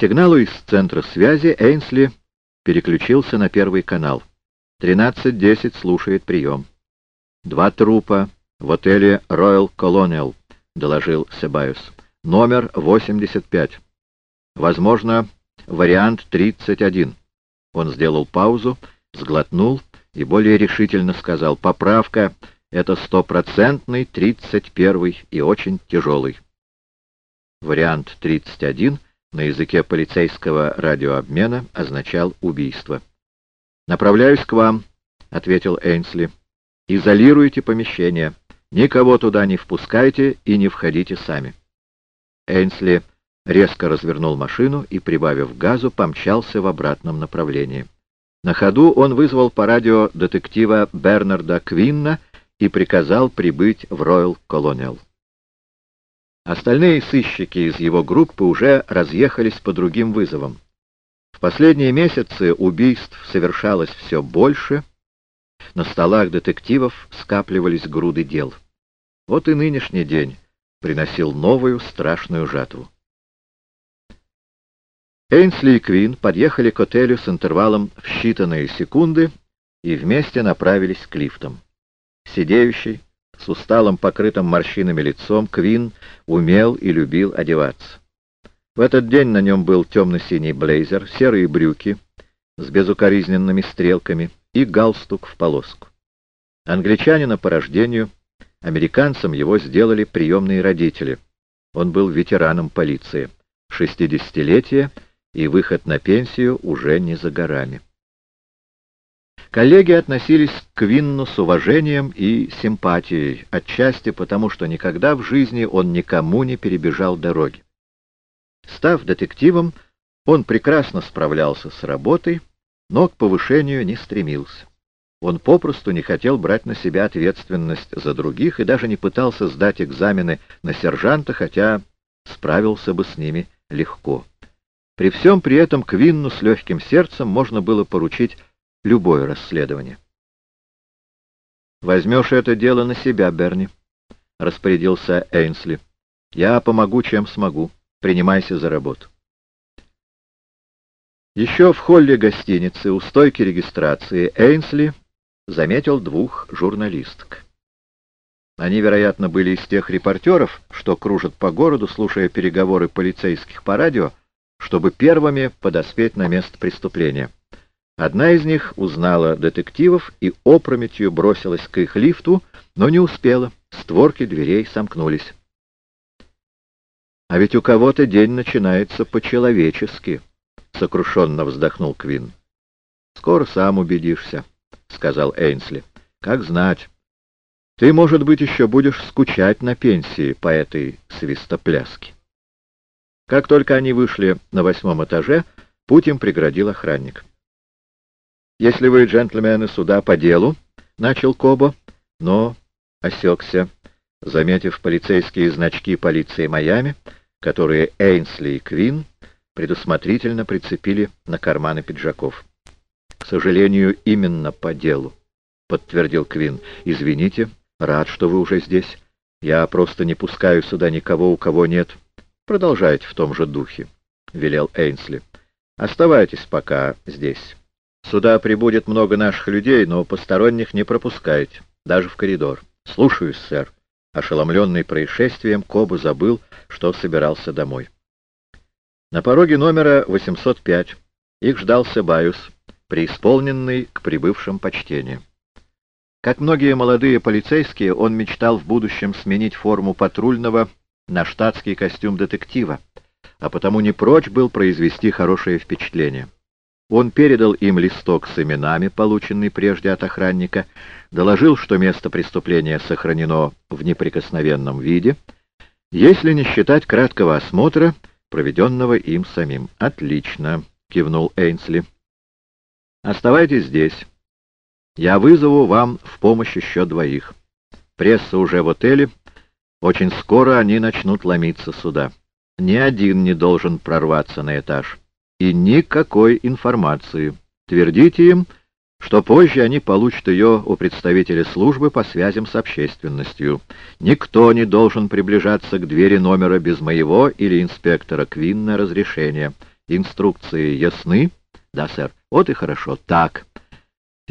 сигналу из центра связи Эйнсли переключился на первый канал. 13.10 слушает прием. «Два трупа в отеле Royal Colonial», — доложил Себайус. «Номер 85. Возможно, вариант 31». Он сделал паузу, сглотнул и более решительно сказал «Поправка — это стопроцентный 31 и очень тяжелый». Вариант 31 на языке полицейского радиообмена означал убийство. «Направляюсь к вам», — ответил Эйнсли. «Изолируйте помещение. Никого туда не впускайте и не входите сами». Эйнсли резко развернул машину и, прибавив газу, помчался в обратном направлении. На ходу он вызвал по радио детектива Бернарда Квинна и приказал прибыть в Роyal Colonial. Остальные сыщики из его группы уже разъехались по другим вызовам. В последние месяцы убийств совершалось все больше, на столах детективов скапливались груды дел. Вот и нынешний день приносил новую страшную жатву. Эйнсли и Квин подъехали к отелю с интервалом в считанные секунды и вместе направились к лифтам. Сидеющий, с усталым покрытым морщинами лицом, Квин умел и любил одеваться. В этот день на нем был темно-синий блейзер, серые брюки с безукоризненными стрелками и галстук в полоску. Англичанина по рождению, американцам его сделали приемные родители. Он был ветераном полиции. Шестидесятилетие и выход на пенсию уже не за горами. Коллеги относились к Винну с уважением и симпатией, отчасти потому, что никогда в жизни он никому не перебежал дороги. Став детективом, он прекрасно справлялся с работой, но к повышению не стремился. Он попросту не хотел брать на себя ответственность за других и даже не пытался сдать экзамены на сержанта, хотя справился бы с ними легко. При всем при этом Квинну с легким сердцем можно было поручить любое расследование. «Возьмешь это дело на себя, Берни», — распорядился Эйнсли. «Я помогу, чем смогу». Принимайся за работу. Еще в холле гостиницы у стойки регистрации Эйнсли заметил двух журналисток. Они, вероятно, были из тех репортеров, что кружат по городу, слушая переговоры полицейских по радио, чтобы первыми подоспеть на место преступления. Одна из них узнала детективов и опрометью бросилась к их лифту, но не успела. Створки дверей сомкнулись. А ведь у кого-то день начинается по-человечески, — сокрушенно вздохнул Квин. Скоро сам убедишься, — сказал Эйнсли. — Как знать. Ты, может быть, еще будешь скучать на пенсии по этой свистопляске. Как только они вышли на восьмом этаже, путь им преградил охранник. «Если вы, джентльмены, сюда по делу», — начал Кобо, но осекся, заметив полицейские значки полиции Майами — которые Эйнсли и Квин предусмотрительно прицепили на карманы пиджаков. «К сожалению, именно по делу», — подтвердил Квин. «Извините, рад, что вы уже здесь. Я просто не пускаю сюда никого, у кого нет. Продолжайте в том же духе», — велел Эйнсли. «Оставайтесь пока здесь. Сюда прибудет много наших людей, но посторонних не пропускайте, даже в коридор. Слушаюсь, сэр». Ошеломленный происшествием, Коба забыл, что собирался домой. На пороге номера 805 их ждал Себаюс, преисполненный к прибывшим почтениям. Как многие молодые полицейские, он мечтал в будущем сменить форму патрульного на штатский костюм детектива, а потому не прочь был произвести хорошее впечатление. Он передал им листок с именами, полученный прежде от охранника, доложил, что место преступления сохранено в неприкосновенном виде, если не считать краткого осмотра, проведенного им самим. «Отлично», — кивнул Эйнсли. «Оставайтесь здесь. Я вызову вам в помощь еще двоих. Пресса уже в отеле. Очень скоро они начнут ломиться сюда. Ни один не должен прорваться на этаж» и никакой информации. Твердите им, что позже они получат ее у представителя службы по связям с общественностью. Никто не должен приближаться к двери номера без моего или инспектора Квинна разрешения. Инструкции ясны? Да, сэр. Вот и хорошо. Так.